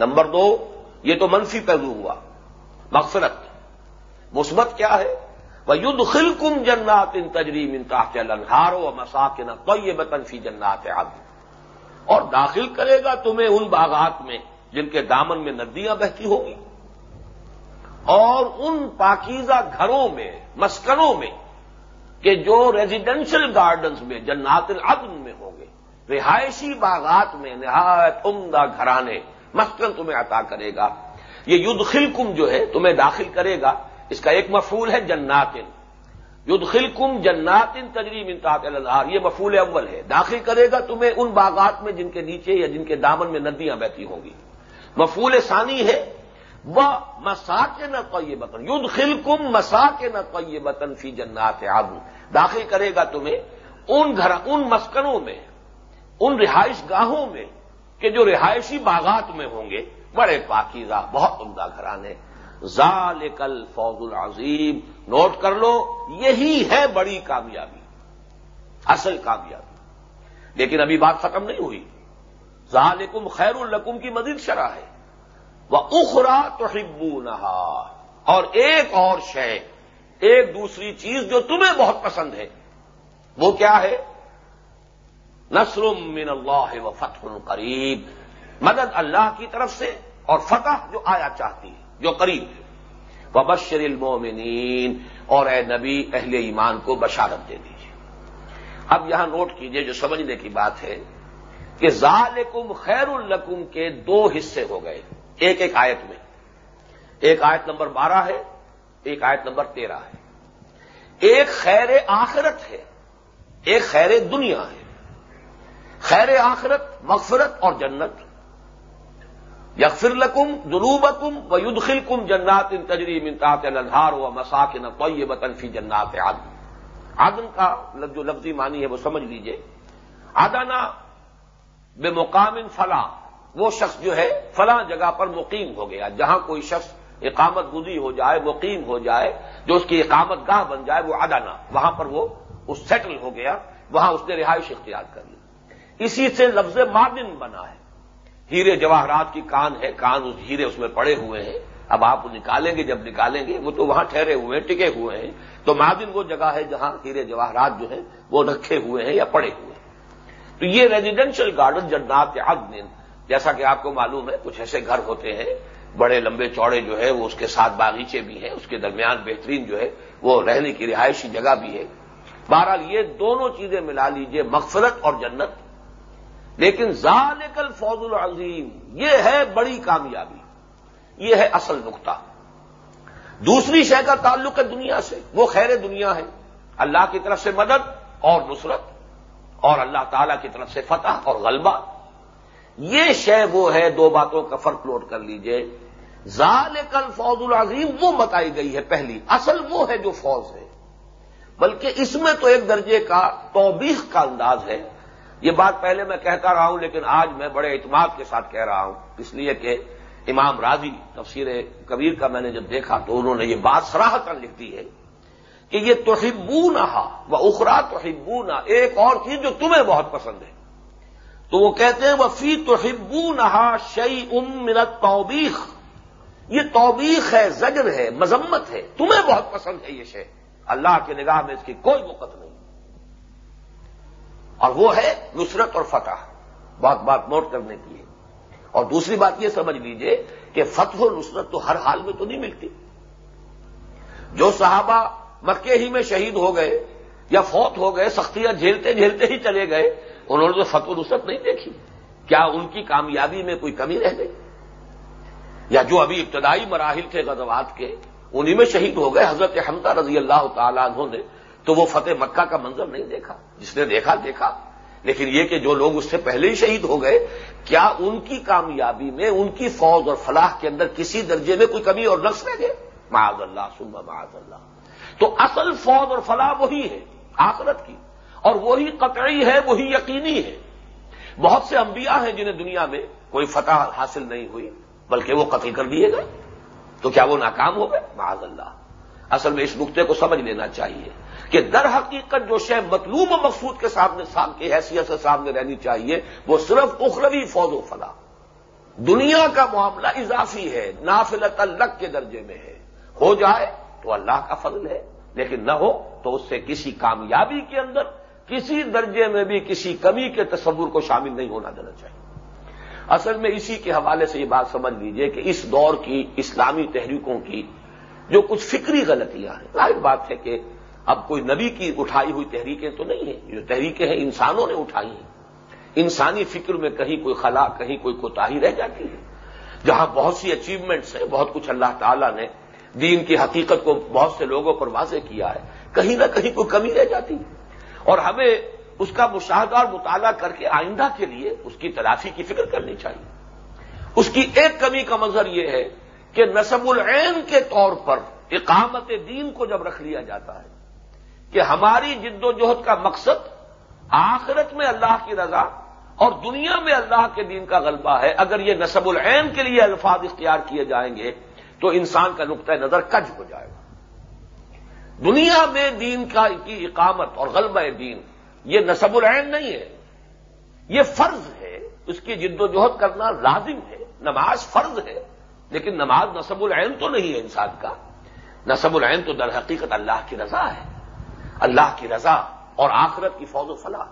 Number دو، یہ تو منفی پہلو ہوا، مغفرت۔ مثبت کیا ہے؟ وہ ید خل کم جنات ان تجریم انتا لنہارو و مساکن تو یہ بتنفی جنات اور داخل کرے گا تمہیں ان باغات میں جن کے دامن میں ندیاں بہتی ہوں گی۔ اور ان پاکیزہ گھروں میں، مسکنوں میں، کہ جو ریزیڈینشل گارڈنز میں، جنات العدن میں ہوں گے۔ رہائشی باغات میں نہایت عمدہ گھرانے مسکن تمہیں عطا کرے گا۔ یہ ید خلکم جو ہے تمہیں داخل کرے گا۔ اس کا ایک مفول ہے جناتن ید خلکم جناتن تجریم انتہا الزہار یہ مفول اول ہے۔ داخل کرے گا تمہیں ان باغات میں جن کے نیچے یا جن کے دامن میں ندیاں بہتی ہوں گی۔ مفول ثانی ہے۔ وہ مسا کے نہ قوی بطن ید خلکم مسا کے نہ قوی بطن فی جنات آبو داخل کرے گا تمہیں ان گھر، ان مسکنوں میں، ان رہائش گاہوں میں کہ جو رہائشی باغات میں ہوں گے، بڑے پاکیزہ، بہت عمدہ گھرانے۔ ظال کل فوج العظیم۔ نوٹ کر لو، یہی ہے بڑی کامیابی، اصل کامیابی۔ لیکن ابھی بات ختم نہیں ہوئی۔ ظالکم خیر القم کی مزید شرح ہے۔ وہ اخرا تو اور ایک اور شے، ایک دوسری چیز جو تمہیں بہت پسند ہے۔ وہ کیا ہے؟ نصر من اللہ و فتح قریب۔ مدد اللہ کی طرف سے اور فتح جو آیا چاہتی ہے، جو قریب ہے۔ وہ بشر المومنین اور اے نبی، اہل ایمان کو بشارت دے دیجیے اب یہاں نوٹ کیجیے جو سمجھنے کی بات ہے کہ ذالکم خیر القم کے دو حصے ہو گئے۔ ایک ایک آیت میں۔ ایک آیت نمبر بارہ ہے، ایک آیت نمبر تیرہ ہے۔ ایک خیر آخرت ہے، ایک خیر دنیا ہے۔ خیر آخرت، مغفرت اور جنت. یکفر لکم جنوبکم و یدخل کم جنات ان تجری منتاط الدھار و مساکن طیبتن بطنفی جنات عدن. عدن کا جو لفظی معنی ہے وہ سمجھ لیجیے. آدانہ بے مقام فلاں وہ شخص جو ہے فلاں جگہ پر مقیم ہو گیا. جہاں کوئی شخص اقامت گزی ہو جائے، مقیم ہو جائے، جو اس کی اقامت گاہ بن جائے، وہ ادانا وہاں پر وہ اس سیٹل ہو گیا. وہاں اس نے رہائش اختیار کر لی. اسی سے لفظ معدن بنا ہے۔ ہیرے جواہرات کی کان ہے، کان اس ہیرے اس میں پڑے ہوئے ہیں۔ اب آپ نکالیں گے، جب نکالیں گے، وہ تو وہاں ٹھہرے ہوئے ہیں، ٹکے ہوئے ہیں۔ تو معدن وہ جگہ ہے جہاں ہیرے جواہرات جو ہیں وہ رکھے ہوئے ہیں یا پڑے ہوئے ہیں۔ تو یہ ریزیڈینشل گارڈن جنات عدن، جیسا کہ آپ کو معلوم ہے، کچھ ایسے گھر ہوتے ہیں۔ بڑے لمبے چوڑے جو ہے وہ اس کے ساتھ باغیچے بھی ہیں، اس کے درمیان بہترین جو ہے، وہ رہنے کی رہائشی جگہ بھی ہے۔ بہرحال یہ دونوں چیزیں ملا لیجیے، مغفرت اور جنت۔ لیکن ذالک فوج العظیم، یہ ہے بڑی کامیابی، یہ ہے اصل نقطہ۔ دوسری شے کا تعلق ہے دنیا سے، وہ خیر دنیا ہے۔ اللہ کی طرف سے مدد اور نصرت، اور اللہ تعالی کی طرف سے فتح اور غلبہ۔ یہ شے وہ ہے، دو باتوں کا فرق نوٹ کر لیجیے۔ ظال کل فوج العظیم، وہ بتائی گئی ہے پہلی، اصل وہ ہے جو فوج ہے۔ بلکہ اس میں تو ایک درجے کا توبیخ کا انداز ہے۔ یہ بات پہلے میں کہتا رہا ہوں، لیکن آج میں بڑے اعتماد کے ساتھ کہہ رہا ہوں۔ اس لیے کہ امام راضی تفسیر کبیر کا میں نے جب دیکھا تو انہوں نے یہ بات سراہ کر لکھ دی ہے کہ یہ توحبو نہ وہ اخرا توحبو نہ ایک اور چیز جو تمہیں بہت پسند ہے۔ تو وہ کہتے ہیں وہ فی تو نہا شعی ام منت توبیخ یہ توبیخ ہے، زجر ہے، مذمت ہے، تمہیں بہت پسند ہے یہ شے۔ اللہ کی نگاہ میں اس کی کوئی وقت نہیں۔ اور وہ ہے نصرت اور فتح۔ بہت بات نوٹ کرنے کی ہے۔ اور دوسری بات یہ سمجھ لیجیے کہ فتح و نصرت تو ہر حال میں تو نہیں ملتی۔ جو صحابہ مکے ہی میں شہید ہو گئے یا فوت ہو گئے، سختیاں جھیلتے جھیلتے ہی چلے گئے، انہوں نے تو فتح نصرت نہیں دیکھی۔ کیا ان کی کامیابی میں کوئی کمی رہ گئی؟ یا جو ابھی ابتدائی مراحل تھے غزوات کے، انہی میں شہید ہو گئے؟ حضرت حمزہ رضی اللہ تعالیٰ عنہ نے تو وہ فتح مکہ کا منظر نہیں دیکھا۔ جس نے دیکھا دیکھا۔ لیکن یہ کہ جو لوگ اس سے پہلے ہی شہید ہو گئے، کیا ان کی کامیابی میں، ان کی فوج اور فلاح کے اندر کسی درجے میں کوئی کمی اور نقص رہ گئے معاذ اللہ سنبا معاذ اللہ۔ تو اصل فوج اور فلاح وہی ہے، آخرت کی۔ اور وہی قطعی ہے، وہی یقینی ہے۔ بہت سے انبیاء ہیں جنہیں دنیا میں کوئی فتح حاصل نہیں ہوئی، بلکہ وہ قتل کر دیے گئے۔ تو کیا وہ ناکام ہو گئے؟ معاذ اللہ۔ اصل میں اس نقطے کو سمجھ لینا چاہیے۔ کہ در حقیقت جو شے مطلوب و مقصود کے سامنے کی حیثیت سے سامنے رہنی چاہیے، وہ صرف اخروی فوج و فلاح دنیا کا معاملہ اضافی ہے نافلت اللہ کے درجے میں ہے۔ ہو جائے تو اللہ کا فضل ہے، لیکن نہ ہو تو اس سے کسی کامیابی کے اندر، کسی درجے میں بھی کسی کمی کے تصور کو شامل نہیں ہونا دینا چاہیے۔ اصل میں اسی کے حوالے سے یہ بات سمجھ لیجیے کہ اس دور کی اسلامی تحریکوں کی جو کچھ فکری غلطیاں ہیں، ظاہر بات ہے کہ اب کوئی نبی کی اٹھائی ہوئی تحریکیں تو نہیں ہیں جو تحریکیں ہیں، انسانوں نے اٹھائی ہیں۔ انسانی فکر میں کہیں کوئی خلا، کہیں کوئی کوتاہی رہ جاتی ہے۔ جہاں بہت سی اچیومنٹس ہیں، بہت کچھ اللہ تعالیٰ نے دین کی حقیقت کو بہت سے لوگوں پر واضح کیا ہے۔ کہیں نہ کہیں کوئی کمی رہ جاتی ہے۔ اور ہمیں اس کا مشاہدہ اور مطالعہ کر کے آئندہ کے لیے اس کی تلافی کی فکر کرنی چاہیے۔ اس کی ایک کمی کا منظر یہ ہے کہ نصب العین کے طور پر اقامت دین کو جب رکھ لیا جاتا ہے کہ ہماری جد و جہد کا مقصد آخرت میں اللہ کی رضا اور دنیا میں اللہ کے دین کا غلبہ ہے۔ اگر یہ نصب العین کے لیے الفاظ اختیار کیے جائیں گے تو انسان کا نقطۂ نظر کج ہو جائے گا۔ دنیا میں دین کا کی اقامت اور غلبہ دین یہ نصب العین نہیں ہے۔ یہ فرض ہے۔ اس کی جد و جہد کرنا لازم ہے۔ نماز فرض ہے۔ لیکن نماز نصب العین تو نہیں ہے انسان کا۔ نصب العین تو در حقیقت اللہ کی رضا ہے۔ اللہ کی رضا اور آخرت کی فوج و فلاح۔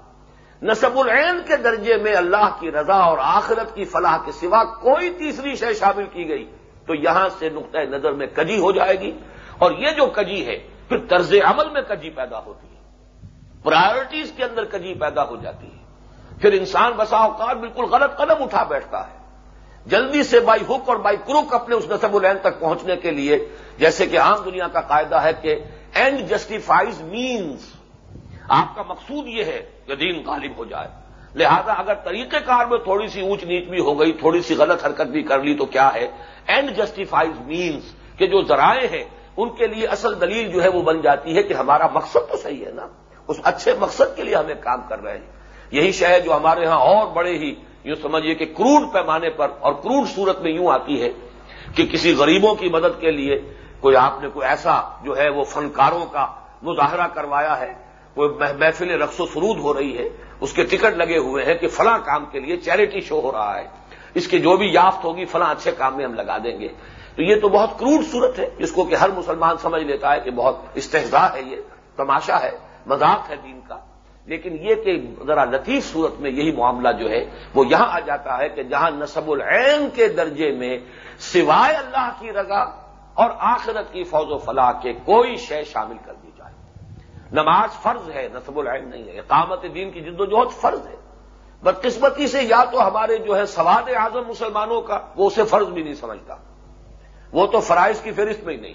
نصب العین کے درجے میں اللہ کی رضا اور آخرت کی فلاح کے سوا کوئی تیسری شے شامل کی گئی تو یہاں سے نقطۂ نظر میں کجی ہو جائے گی اور یہ جو کجی ہے پھر طرز عمل میں کجی پیدا ہوتی ہے۔ پرائرٹیز کے اندر کجی پیدا ہو جاتی ہے۔ پھر انسان بسا اوقات بالکل غلط قدم اٹھا بیٹھتا ہے۔ جلدی سے بائی ہک اور بائی کروک اپنے اس نصب العین تک پہنچنے کے لیے، جیسے کہ عام دنیا کا قاعدہ ہے کہ اینڈ جسٹیفائز مینس آپ کا مقصود یہ ہے کہ دین غالب ہو جائے۔ لہذا اگر طریقہ کار میں تھوڑی سی اونچ نیچ بھی ہو گئی، تھوڑی سی غلط حرکت بھی کر لی تو کیا ہے؟ اینڈ جسٹیفائز مینس کہ جو ذرائع ہیں، ان کے لیے اصل دلیل جو ہے وہ بن جاتی ہے کہ ہمارا مقصد تو صحیح ہے نا۔ اس اچھے مقصد کے لیے ہمیں کام کر رہے ہیں۔ یہی شہر جو ہمارے ہاں اور بڑے ہی، یوں سمجھیے کہ کروڑ پیمانے پر اور کروڑ صورت میں یوں آتی ہے کہ کسی غریبوں کی مدد کے لیے کوئی آپ نے کوئی ایسا جو ہے وہ فنکاروں کا مظاہرہ کروایا ہے، کوئی محفل رقص و سرود ہو رہی ہے، اس کے ٹکٹ لگے ہوئے ہیں کہ فلاں کام کے لیے چیریٹی شو ہو رہا ہے۔ اس کی جو بھی یافت ہوگی، فلاں اچھے کام میں ہم لگا دیں گے۔ تو یہ تو بہت کروڑ صورت ہے، جس کو کہ ہر مسلمان سمجھ لیتا ہے کہ بہت استحضاء ہے یہ، تماشا ہے، مذاق ہے دین کا۔ لیکن یہ کہ ذرا لطیف صورت میں یہی معاملہ جو ہے، وہ یہاں آ جاتا ہے کہ جہاں نصب العین کے درجے میں سوائے اللہ کی رضا اور آخرت کی فوج و فلاح کے کوئی شے شامل کر دی جائے۔ نماز فرض ہے نصب العین نہیں ہے۔ اقامت دین کی جد و جہد فرض ہے۔ بدقسمتی سے یا تو ہمارے جو ہے سواد اعظم مسلمانوں کا، وہ اسے فرض بھی نہیں سمجھتا۔ وہ تو فرائض کی فہرست میں ہی نہیں۔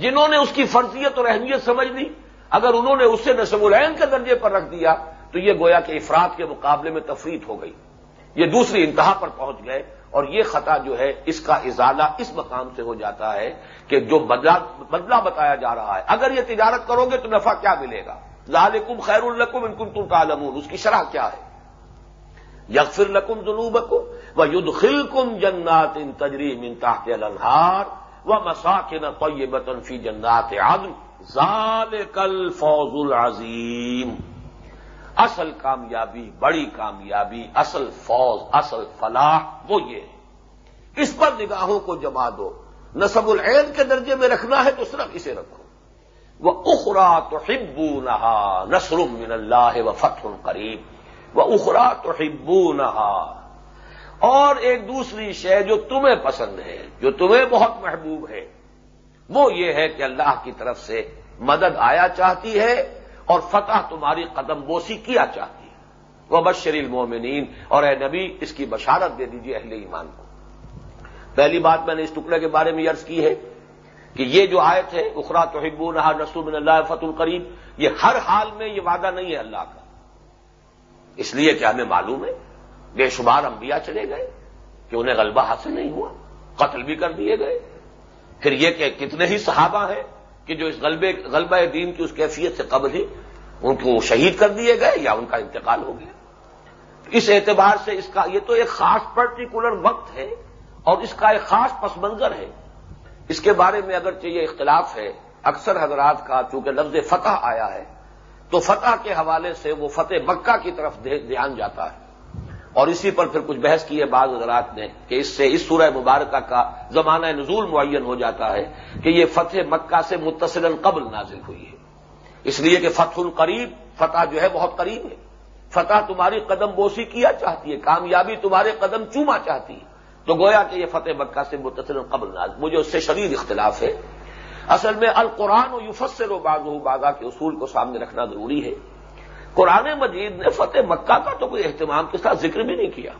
جنہوں نے اس کی فرضیت اور اہمیت سمجھ لی، اگر انہوں نے اسے نصب العین کے درجے پر رکھ دیا، تو یہ گویا کہ افراد کے مقابلے میں تفریح ہو گئی۔ یہ دوسری انتہا پر پہنچ گئے۔ اور یہ خطا جو ہے، اس کا ازالہ اس مقام سے ہو جاتا ہے کہ جو بدلا بتایا جا رہا ہے۔ اگر یہ تجارت کرو گے تو نفع کیا ملے گا؟ ظالکم خیر القم انکم تم تعلمون۔ اس کی شرح کیا ہے؟ یغفر لکم جنوبکم و ید خل کم جنات ان تجریم ان تاخت النہار و مساکن طیبت فی جنات عدن۔ ذالک الفوز العظیم۔ اصل کامیابی، بڑی کامیابی، اصل فوج اصل فلاح، وہ یہ ہے۔ اس پر نگاہوں کو جما دو۔ نصب العین کے درجے میں رکھنا ہے تو صرف اسے رکھو۔ وہ اخرا تو ہبو نہا نسر من اللہ و فتح قریب۔ وہ اخرا تو ہبو نہا اور ایک دوسری شے جو تمہیں پسند ہے، جو تمہیں بہت محبوب ہے، وہ یہ ہے کہ اللہ کی طرف سے مدد آیا چاہتی ہے اور فتح تمہاری قدم بوسی کیا چاہتی ہے؟ وہ بشر المومنین اور اے نبی، اس کی بشارت دے دیجیے اہل ایمان کو۔ پہلی بات میں نے اس ٹکڑے کے بارے میں عرض کی ہے کہ یہ جو آیت ہے، اخرا تو حبو نہ رسول اللہ فت القریب یہ ہر حال میں یہ وعدہ نہیں ہے اللہ کا۔ اس لیے کہ ہمیں معلوم ہے، بے شمار انبیاء چلے گئے کہ انہیں غلبہ حاصل نہیں ہوا، قتل بھی کر دیے گئے۔ پھر یہ کہ کتنے ہی صحابہ ہیں کہ جو اس غلبے غلبہ دین کی اس کیفیت سے قبل ہی ان کو شہید کر دیے گئے یا ان کا انتقال ہو گیا۔ اس اعتبار سے اس کا یہ تو ایک خاص پرٹیکولر وقت ہے اور اس کا ایک خاص پس منظر ہے۔ اس کے بارے میں اگرچہ یہ اختلاف ہے، اکثر حضرات کا چونکہ لفظ فتح آیا ہے، تو فتح کے حوالے سے وہ فتح مکہ کی طرف دھیان جاتا ہے۔ اور اسی پر پھر کچھ بحث کی ہے بعض حضرات نے کہ اس سے اس سورہ مبارکہ کا زمانہ نزول معین ہو جاتا ہے کہ یہ فتح مکہ سے متصل قبل نازل ہوئی ہے۔ اس لیے کہ فتح القریب، فتح جو ہے بہت قریب ہے۔ فتح تمہاری قدم بوسی کیا چاہتی ہے، کامیابی تمہارے قدم چوما چاہتی ہے۔ تو گویا کہ یہ فتح مکہ سے متصل قبل نازل، مجھے اس سے شدید اختلاف ہے۔ اصل میں القرآن و یوفسر و باغ باغا کے اصول کو سامنے رکھنا ضروری ہے۔ قرآن مجید نے فتح مکہ کا تو کوئی اہتمام کے ساتھ ذکر بھی نہیں کیا۔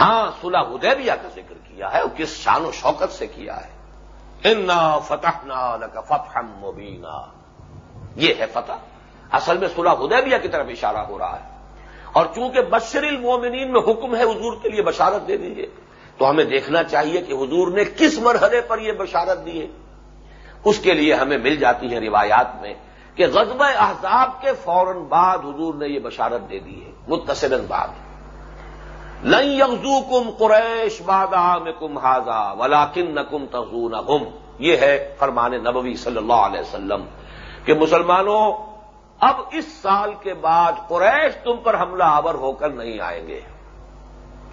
ہاں صلح حدیبیہ کا ذکر کیا ہے، اور کس شان و شوکت سے کیا ہے۔ انا فتح کا فتح مبینہ یہ ہے فتح۔ اصل میں صلح حدیبیہ کی طرف اشارہ ہو رہا ہے۔ اور چونکہ بشر المومنین میں حکم ہے حضور کے لیے بشارت دے دیجیے تو ہمیں دیکھنا چاہیے کہ حضور نے کس مرحلے پر یہ بشارت دی ہے۔ اس کے لیے ہمیں مل جاتی ہیں روایات میں کہ غزب احزاب کے فوراً بعد حضور نے یہ بشارت دے دی ہے متصل بعد۔ لئی یغزو کم قریش بادہ میں کم ہاضا ولاکن نکم تغزون یہ ہے فرمان نبوی صلی اللہ علیہ وسلم کہ مسلمانوں، اب اس سال کے بعد قریش تم پر حملہ آور ہو کر نہیں آئیں گے۔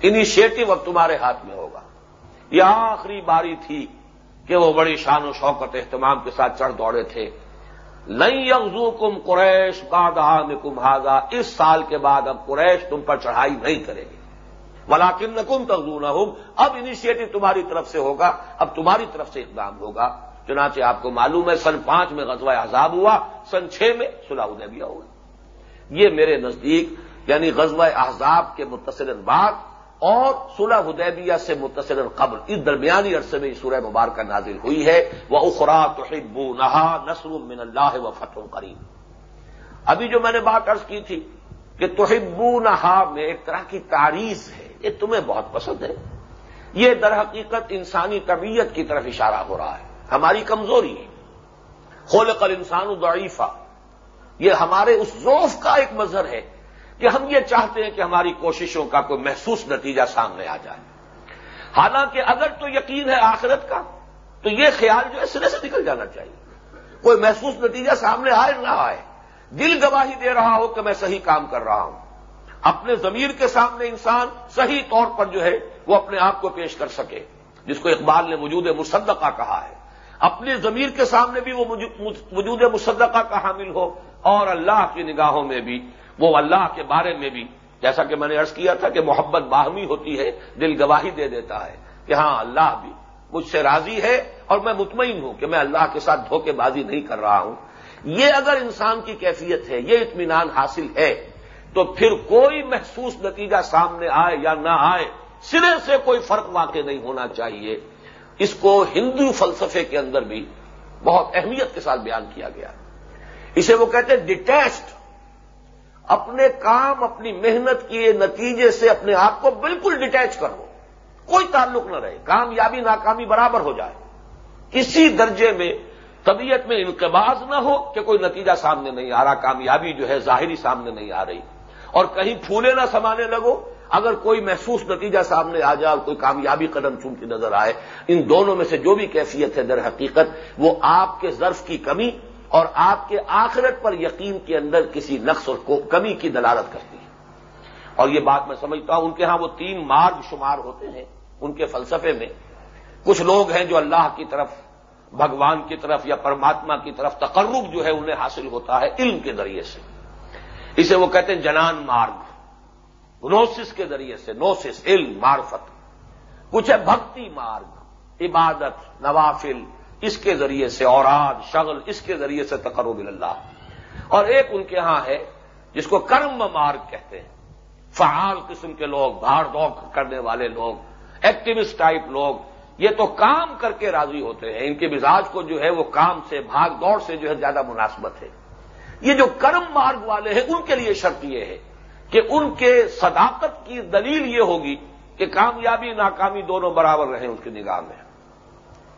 انیشیٹو اب تمہارے ہاتھ میں ہوگا۔ یہ آخری باری تھی کہ وہ بڑی شان و شوقت اہتمام کے ساتھ چڑھ دوڑے تھے۔ نئی یغزو کم قریش بادہ میں کم اس سال کے بعد اب قریش تم پر چڑھائی نہیں کرے گی ولاکن نکم تغزو نہ اب انیشیٹو تمہاری طرف سے ہوگا، اب تمہاری طرف سے اقدام ہوگا۔ چنانچہ آپ کو معلوم ہے، سن پانچ میں غزوہ عذاب ہوا، سن چھ میں صلاح ادیبیہ ہوا۔ یہ میرے نزدیک یعنی غزوہ احزاب کے متصل بعد اور صلح حدیبیہ سے متصل قبل اس درمیانی عرصے میں سورہ مبارکہ نازل ہوئی ہے۔ وہ اخرا توحب نہا نسر من اللہ و فتح کریم ابھی جو میں نے بات ارض کی تھی کہ توحب نہا میں ایک طرح کی تعریف ہے، یہ تمہیں بہت پسند ہے۔ یہ در حقیقت انسانی طبیعت کی طرف اشارہ ہو رہا ہے۔ ہماری کمزوری ہے۔ خول کل انسان ضعیفہ یہ ہمارے اس ذوف کا ایک مظہر ہے۔ کہ ہم یہ چاہتے ہیں کہ ہماری کوششوں کا کوئی محسوس نتیجہ سامنے آ جائے۔ حالانکہ اگر تو یقین ہے آخرت کا، تو یہ خیال جو ہے سرے سے نکل جانا چاہیے۔ کوئی محسوس نتیجہ سامنے آئے نہ آئے۔ دل گواہی دے رہا ہو کہ میں صحیح کام کر رہا ہوں۔ اپنے ضمیر کے سامنے انسان صحیح طور پر جو ہے وہ اپنے آپ کو پیش کر سکے، جس کو اقبال نے وجود مصدقہ کہا ہے۔ اپنے ضمیر کے سامنے بھی وہ وجود مصدقہ کا حامل ہو اور اللہ کی نگاہوں میں بھی وہ اللہ کے بارے میں بھی، جیسا کہ میں نے ارض کیا تھا کہ محبت باہمی ہوتی ہے، دل گواہی دے دیتا ہے کہ ہاں اللہ بھی مجھ سے راضی ہے اور میں مطمئن ہوں کہ میں اللہ کے ساتھ دھوکے بازی نہیں کر رہا ہوں۔ یہ اگر انسان کی کیفیت ہے، یہ اطمینان حاصل ہے، تو پھر کوئی محسوس نتیجہ سامنے آئے یا نہ آئے، سرے سے کوئی فرق واقع نہیں ہونا چاہیے۔ اس کو ہندو فلسفے کے اندر بھی بہت اہمیت کے ساتھ بیان کیا گیا۔ اسے وہ کہتے ہیں ڈیٹیچڈ اپنے کام، اپنی محنت کے نتیجے سے اپنے آپ کو بالکل ڈیٹیچ کرو کوئی تعلق نہ رہے، کامیابی، ناکامی برابر ہو جائے۔ کسی درجے میں طبیعت میں انقباز نہ ہو کہ کوئی نتیجہ سامنے نہیں آ رہا، کامیابی جو ہے ظاہری سامنے نہیں آ رہی۔ اور کہیں پھولے نہ سمانے لگو، اگر کوئی محسوس نتیجہ سامنے آ جائے اور کوئی کامیابی قدم چونتی نظر آئے، ان دونوں میں سے جو بھی کیفیت ہے در حقیقت، وہ آپ کے ظرف کی کمی اور آپ کے آخرت پر یقین کے اندر کسی نقص اور کمی کی دلالت کرتی ہے۔ اور یہ بات میں سمجھتا ہوں، ان کے ہاں وہ تین مارگ شمار ہوتے ہیں، ان کے فلسفے میں۔ کچھ لوگ ہیں جو اللہ کی طرف، بھگوان کی طرف یا پرماتما کی طرف تقرب جو ہے انہیں حاصل ہوتا ہے علم کے ذریعے سے۔ اسے وہ کہتے ہیں جنان مارگ۔ نوسس کے ذریعے سے نوسس علم، معرفت۔ کچھ ہے بھکتی مارگ، عبادت، نوافل اس کے ذریعے سے اوراد، شغل، اس کے ذریعے سے تقرب اللہ۔ اور ایک ان کے ہاں ہے جس کو کرم مارگ کہتے ہیں۔ فعال قسم کے لوگ، بھاڑ دوڑ کرنے والے لوگ ایکٹیوسٹ ٹائپ لوگ، یہ تو کام کر کے راضی ہوتے ہیں۔ ان کے مزاج کو جو ہے وہ کام سے، بھاگ دوڑ سے جو ہے زیادہ مناسبت ہے۔ یہ جو کرم مارگ والے ہیں، ان کے لیے شرط یہ ہے کہ ان کے صداقت کی دلیل یہ ہوگی کہ کامیابی، ناکامی دونوں برابر رہیں اس کی نگاہ میں۔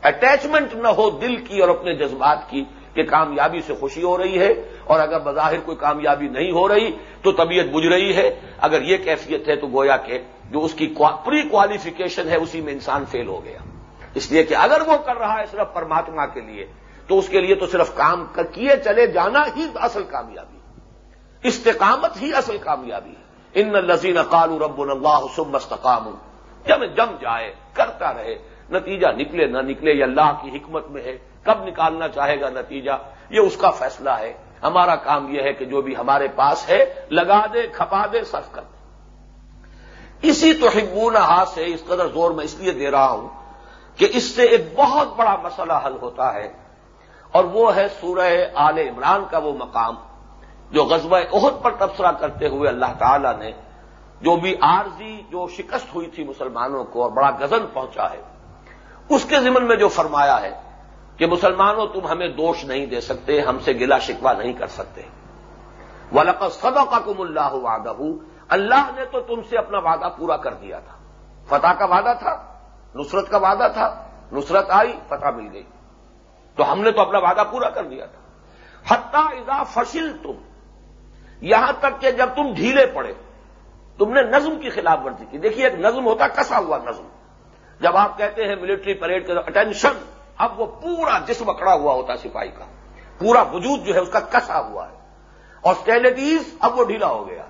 اٹیچمنٹ نہ ہو دل کی اور اپنے جذبات کی کہ کامیابی سے خوشی ہو رہی ہے اور اگر بظاہر کوئی کامیابی نہیں ہو رہی تو طبیعت بجھ رہی ہے۔ اگر یہ کیفیت ہے تو گویا کہ جو اس کی پری کوالیفیکیشن ہے اسی میں انسان فیل ہو گیا۔ اس لیے کہ اگر وہ کر رہا ہے صرف پرماتما کے لیے، تو اس کے لیے تو صرف کام کیے چلے جانا ہی اصل کامیابی استقامت ہی اصل کامیابی ہے۔ ان لذین قالو رب اللہ سم مستقام جب جم جائے، کرتا رہے نتیجہ نکلے نہ نکلے یہ اللہ کی حکمت میں ہے۔ کب نکالنا چاہے گا نتیجہ؟ یہ اس کا فیصلہ ہے۔ ہمارا کام یہ ہے کہ جو بھی ہمارے پاس ہے، لگا دے، کھپا دے، صرف کر دے۔ اسی تو حکمون ہاتھ سے اس قدر زور میں اس لیے دے رہا ہوں کہ اس سے ایک بہت بڑا مسئلہ حل ہوتا ہے۔ اور وہ ہے سورہ آل عمران کا وہ مقام جو غزوہ عہد پر تبصرہ کرتے ہوئے اللہ تعالی نے جو بھی عارضی، جو شکست ہوئی تھی مسلمانوں کو اور بڑا گزن پہنچا ہے۔ اس کے ذمن میں جو فرمایا ہے کہ مسلمانوں تم ہمیں دوش نہیں دے سکتے، ہم سے گلا شکوا نہیں کر سکتے۔ ولق صدو کا کم اللہ وعدہ اللہ نے تو تم سے اپنا وعدہ پورا کر دیا تھا۔ فتح کا وعدہ تھا، نصرت کا وعدہ تھا، نصرت آئی، فتح مل گئی۔ تو ہم نے تو اپنا وعدہ پورا کر دیا تھا۔ حتہ اذا فشل تم یہاں تک کہ جب تم ڈھیلے پڑے، تم نے نظم کی خلاف ورزی کی۔ دیکھیے، ایک نظم ہوتا کسا ہوا نظم۔ جب آپ کہتے ہیں ملٹری پریڈ کے اٹینشن اب وہ پورا جسم اکڑا ہوا ہوتا سپاہی کا۔ پورا وجود جو ہے اس کا کسا ہوا ہے۔ اور اسٹینڈیز اب وہ ڈھیلا ہو گیا۔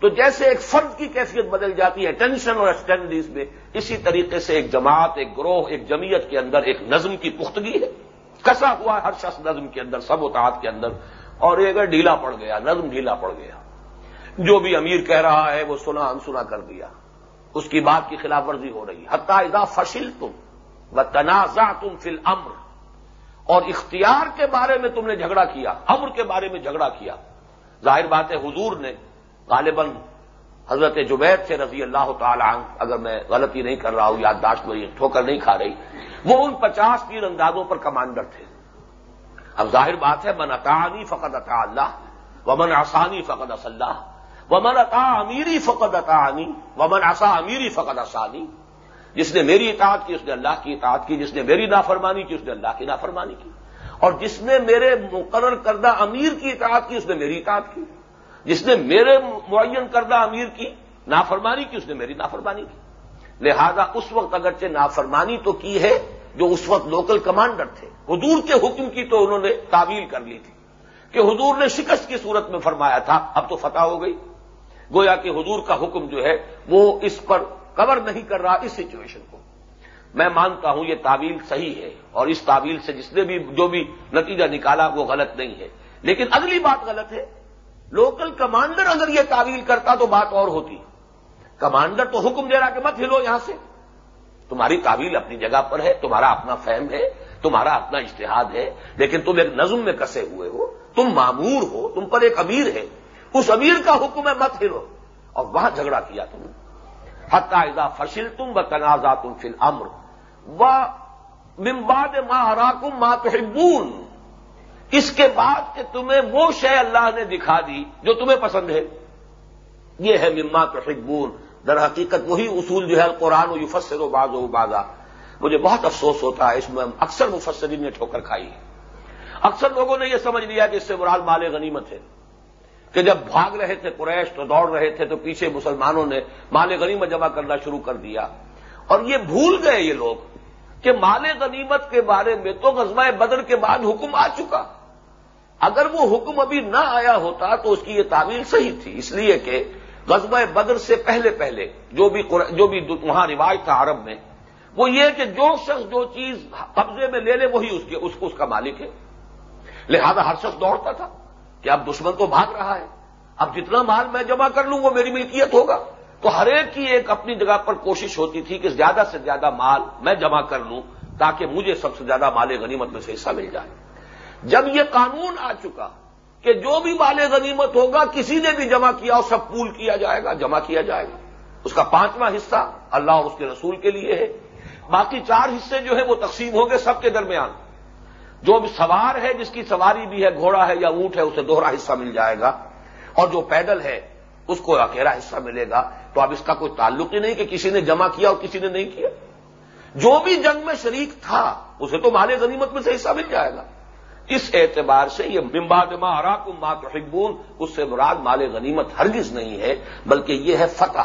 تو جیسے ایک فرد کی کیفیت بدل جاتی ہے ٹینشن اور اسٹینڈیز میں، اسی طریقے سے ایک جماعت، ایک گروہ، ایک جمعیت کے اندر ایک نظم کی پختگی ہے۔ کسا ہوا ہے ہر شخص نظم کے اندر، سب اتحاد کے اندر۔ اور یہ اگر ڈھیلا پڑ گیا، نظم ڈھیلا پڑ گیا۔ جو بھی امیر کہہ رہا ہے وہ سنا، انسنا کر دیا۔ اس کی بات کی خلاف ورزی ہو رہی حتہ ادا فشل تم و تنازع تم فل امر اور اختیار کے بارے میں تم نے جھگڑا کیا، امر کے بارے میں جھگڑا کیا۔ ظاہر بات ہے، حضور نے غالباً حضرت جبید سے رضی اللہ تعالی عنہ، اگر میں غلطی نہیں کر رہا ہوں، یادداشت میں ٹھوکر نہیں کھا رہی، وہ ان پچاس تیر اندازوں پر کمانڈر تھے۔ اب ظاہر بات ہے، من اطانی فقط اطا اللہ، ومن آسانی فقط اسلّہ ومن اطا امیری فقط اطانی ومن آسا امیری فقط آسانی جس نے میری اطاعت کی، اس نے اللہ کی اطاعت کی. جس نے میری نافرمانی کی، اس نے اللہ کی نافرمانی کی. اور جس نے میرے مقرر کردہ امیر کی اطاعت کی، اس نے میری اطاعت کی. جس نے میرے معین کردہ امیر کی، نافرمانی کی، اس نے میری نافرمانی کی. لہذا اس وقت اگرچہ نافرمانی تو کی ہے، جو اس وقت لوکل کمانڈر تھے. حضور کے حکم کی تو انہوں نے تعویل کر لی تھی کہ حضور نے شکست کی صورت میں فرمایا تھا، اب تو فتح ہو گئی. گویا کہ حضور کا حکم جو ہے وہ اس پر کور نہیں کر رہا اس سچویشن کو۔ میں مانتا ہوں یہ تعویل صحیح ہے اور اس تعویل سے جس نے بھی جو بھی نتیجہ نکالا وہ غلط نہیں ہے۔ لیکن اگلی بات غلط ہے۔ لوکل کمانڈر اگر یہ تعویل کرتا تو بات اور ہوتی۔ کمانڈر تو حکم دے رہا کہ مت ہلو یہاں سے۔ تمہاری تعویل اپنی جگہ پر ہے، تمہارا اپنا فہم ہے، تمہارا اپنا اشتہاد ہے، لیکن تم ایک نظم میں کسے ہوئے ہو، تم معمور ہو، تم پر ایک امیر ہے۔ اس امیر کا حکم ہے مت ہلو اور وہاں جھگڑا کیا تم نے۔ اذا فشل تم و تنازع تم فل امر و ممباد ماں ہراکم ماں تحبون۔ اس کے بعد کہ تمہیں وہ شے اللہ نے دکھا دی جو تمہیں پسند ہے۔ یہ ہے مما تحبون۔ در حقیقت وہی اصول جو ہے قرآن و یفسر و باز و بازا مجھے بہت افسوس ہوتا ہے، اس میں اکثر مفسرین نے ٹھوکر کھائی ہے۔ اکثر لوگوں نے یہ سمجھ لیا کہ اس سے مراد مال غنیمت ہے۔ کہ جب بھاگ رہے تھے قریش تو دوڑ رہے تھے تو پیچھے مسلمانوں نے مال غنیمت جمع کرنا شروع کر دیا۔ اور یہ بھول گئے یہ لوگ کہ مال غنیمت کے بارے میں تو غزوہ بدر کے بعد حکم آ چکا۔ اگر وہ حکم ابھی نہ آیا ہوتا تو اس کی یہ تعویل صحیح تھی، اس لیے کہ غزوہ بدر سے پہلے پہلے جو بھی جو بھی وہاں رواج تھا عرب میں، وہ یہ کہ جو شخص جو چیز قبضے میں لے لے وہی اس کے، اس اس کا مالک ہے۔ لہذا ہر شخص دوڑتا تھا۔ کہ اب دشمن تو بھاگ رہا ہے۔ اب جتنا مال میں جمع کر لوں وہ میری ملکیت ہوگا۔ تو ہر ایک کی ایک اپنی جگہ پر کوشش ہوتی تھی کہ زیادہ سے زیادہ مال میں جمع کر لوں تاکہ مجھے سب سے زیادہ مال غنیمت میں سے حصہ مل جائے۔ جب یہ قانون آ چکا کہ جو بھی مال غنیمت ہوگا، کسی نے بھی جمع کیا اور سب پول کیا جائے گا، جمع کیا جائے گا۔ اس کا پانچواں حصہ اللہ اور اس کے رسول کے لیے ہے۔ باقی چار حصے جو ہیں وہ تقسیم ہوں گے سب کے درمیان۔ جو سوار ہے، جس کی سواری بھی ہے، گھوڑا ہے یا اونٹ ہے، اسے دوہرا حصہ مل جائے گا۔ اور جو پیدل ہے، اس کو اکیلا حصہ ملے گا۔ تو اب اس کا کوئی تعلق ہی نہیں کہ کسی نے جمع کیا اور کسی نے نہیں کیا۔ جو بھی جنگ میں شریک تھا، اسے تو مال غنیمت میں سے حصہ مل جائے گا۔ اس اعتبار سے یہ ممباد ما اراکم ما تحبون، اس سے مراد مال غنیمت ہرگز نہیں ہے، بلکہ یہ ہے فتح۔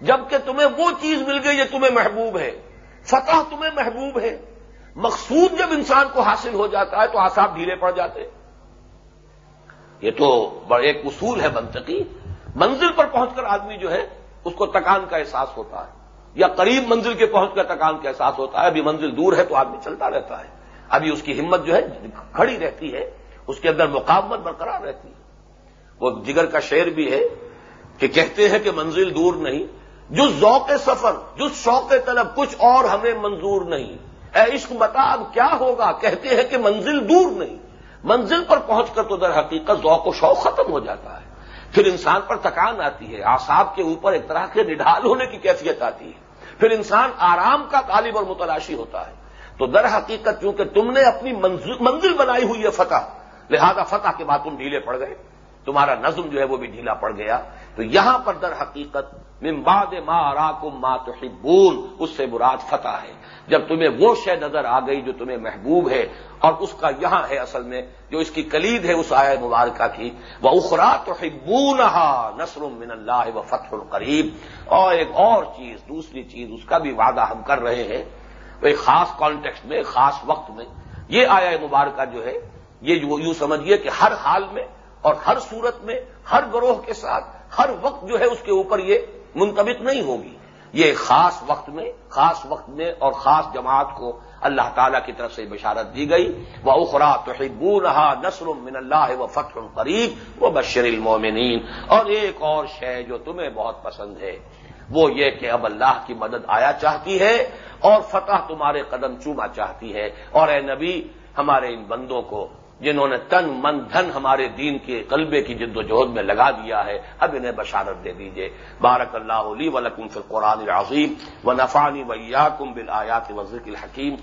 جبکہ تمہیں وہ چیز مل گئی، یہ تمہیں محبوب ہے۔ فتح تمہیں محبوب ہے۔ مقصود جب انسان کو حاصل ہو جاتا ہے تو آساب ڈھیلے پڑ جاتے یہ تو ایک اصول ہے منطقی۔ منزل پر پہنچ کر آدمی جو ہے، اس کو تکان کا احساس ہوتا ہے۔ یا قریب منزل کے پہنچ کر تکان کا احساس ہوتا ہے۔ ابھی منزل دور ہے تو آدمی چلتا رہتا ہے۔ ابھی اس کی ہمت جو ہے، کھڑی رہتی ہے۔ اس کے اندر مقابت برقرار رہتی ہے۔ وہ جگر کا شعر بھی ہے کہ کہتے ہیں کہ منزل دور نہیں۔ جو ذوق سفر، جو شوق طلب، کچھ اور ہمیں منظور نہیں۔ اے عشق بتا اب کیا ہوگا؟ کہتے ہیں کہ منزل دور نہیں۔ منزل پر پہنچ کر تو در حقیقت ذوق و شوق ختم ہو جاتا ہے۔ پھر انسان پر تکان آتی ہے آساب کے اوپر ایک طرح کے نڈھال ہونے کی کیفیت آتی ہے۔ پھر انسان آرام کا طالب اور متلاشی ہوتا ہے۔ تو در حقیقت چونکہ تم نے اپنی منزل بنائی ہوئی ہے فتح، لہذا فتح کے بعد تم ڈھیلے پڑ گئے۔ تمہارا نظم جو ہے وہ بھی ڈھیلا پڑ گیا۔ تو یہاں پر در حقیقت ممباد ما راکم ما تحبون، اس سے مراد فتح ہے۔ جب تمہیں وہ شے نظر آ گئی جو تمہیں محبوب ہے، اور اس کا یہاں ہے اصل میں، جو اس کی کلید ہے اس آئے مبارکہ کی۔ وہ اخرا تو نسر من اللہ و فتح القریب اور ایک اور چیز، دوسری چیز، اس کا بھی وعدہ ہم کر رہے ہیں ایک خاص کانٹیکسٹ میں، خاص وقت میں۔ یہ آیا مبارکہ جو ہے، یہ یوں سمجھیے کہ ہر حال میں اور ہر صورت میں، ہر گروہ کے ساتھ، ہر وقت جو ہے اس کے اوپر یہ منتبک نہیں ہوگی۔ یہ خاص وقت میں، خاص وقت میں اور خاص جماعت کو اللہ تعالی کی طرف سے بشارت دی گئی۔ وہ اخرا تو رہا نسر من اللہ و فتح قریب وہ بشر المومنین اور ایک اور شے جو تمہیں بہت پسند ہے، وہ یہ کہ اب اللہ کی مدد آیا چاہتی ہے اور فتح تمہارے قدم چوما چاہتی ہے۔ اور اے نبی، ہمارے ان بندوں کو جنہوں نے تن من دھن ہمارے دین کے قلبے کی جد و جہد میں لگا دیا ہے، اب انہیں بشارت دے دیجیے بارک اللہ علی ولکم فی القرآن العظیم و نفانی ویا کم بل آیات وزر الحکیم۔